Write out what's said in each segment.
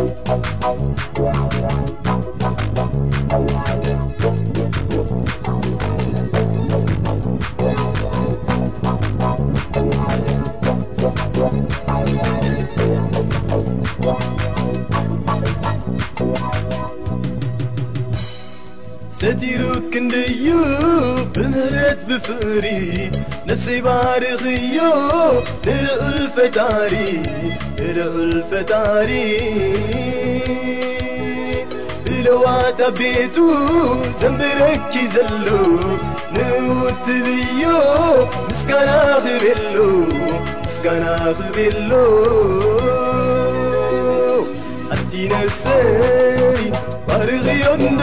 Música ሰዲሩ ክንደዩ ብምህረት ብፍቕሪ ነፍሰይ ባርኽዮ ንልዑል ፈጣሪ ንልዑል ፈጣሪ ብለዋታ ቤቱ ዘንብረኪ ዘሎ ንውትብዮ ምስጋና ኽቤሎ ምስጋና ኽቤሎ ኣቲ ነፍሰ ባርኽዮንዶ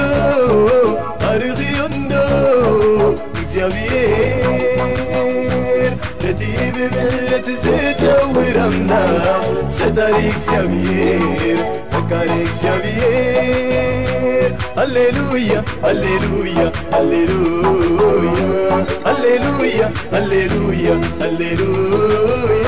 ባርኽዮንዶ እግዚአብሔር ነቲ ብምህረት ዝተውር አምላክ ሰጣሪ እግዚአብሔር መካሪ እግዚአብሔር ሃሌሉያ ሃሌሉያ ሃሌሉያ ሃሌሉያ ሃሌሉያ ሃሌሉያ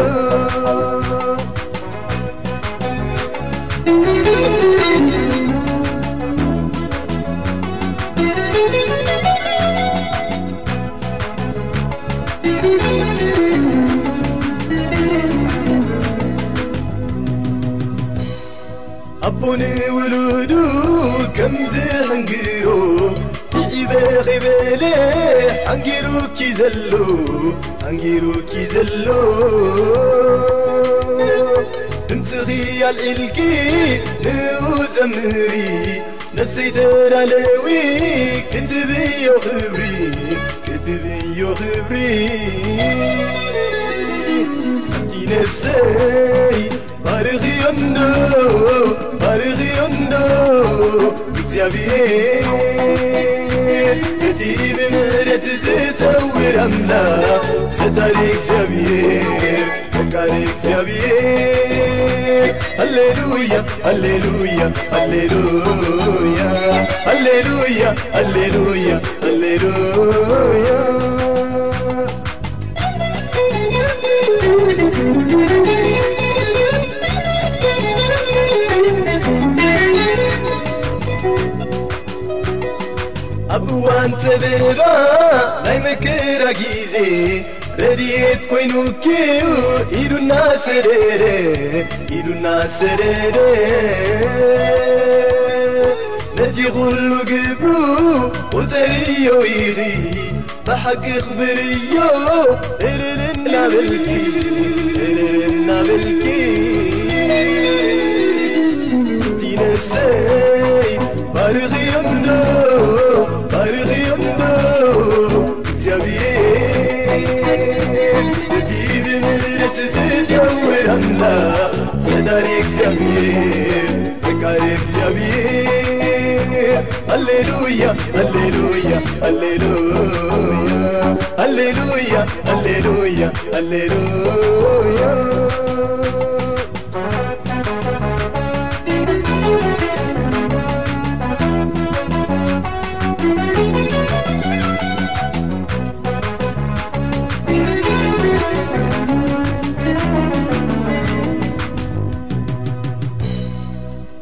أبوني ولودو كم زين قيرو تعبي غبالي حنقيرو كي زلو حنقيرو كي زلو تمسخي على الإلكي نو زمري نفسي ترى لويك كنتبي يا خبري كنتبي يا خبري. أنتي نفسي بارغي النو ባርኽዮንዶ እግዚአብሔር እቲ ብምህረት ዝተውር ኣምላኽ ሰታሪ እግዚአብሔር መካሪ እግዚአብሔር ሃሌሉያ ሃሌሉያ ሃሌሉያ ሃሌሉያ ሃሌሉያ ሃሌሉያ أبوان تبغى لاي مكرا جيزي. رديت كوينو كيو إيدو ناسريري إيدو ناسريري نتي غلو قبرو وتريو إيغي. بحق خبريو إرلنا بالكي إرلنا بالكي تي نفسي بارغيوندو بارغيوندو እግዚአብሔር መካሪ እግዚአብሔር ሃሌሉያ ሃሌሉያ ሃሌሉያ ሃሌሉያ ሃሌሉያ ሃሌሉያ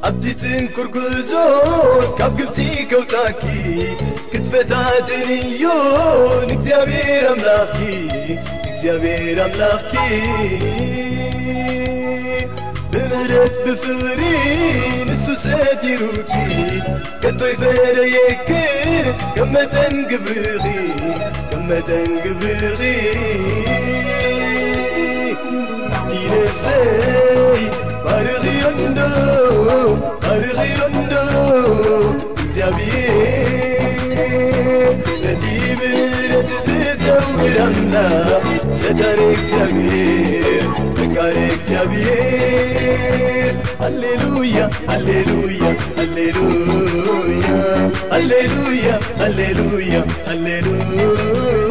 ኣብቲትን ኩርጉዞ ካብ ግብፂ ከውፃኪ ክትፈታትንዮ ንእግዚአብሔር ኣምላኽኪ ንእግዚአብሔር ኣምላኽኪ ብምህረት ብፍቕሪ ንሱ ሰቲሩኪ ከቶ ይፈረየክር ከም መጠን ግብርኺ ከም መጠን ግብርኺ እቲ ነፍሰይ ባርኽዮንዶ ባርኽዮንዶ alleluia alleluia alleluia alleluia alleluia hallelujah.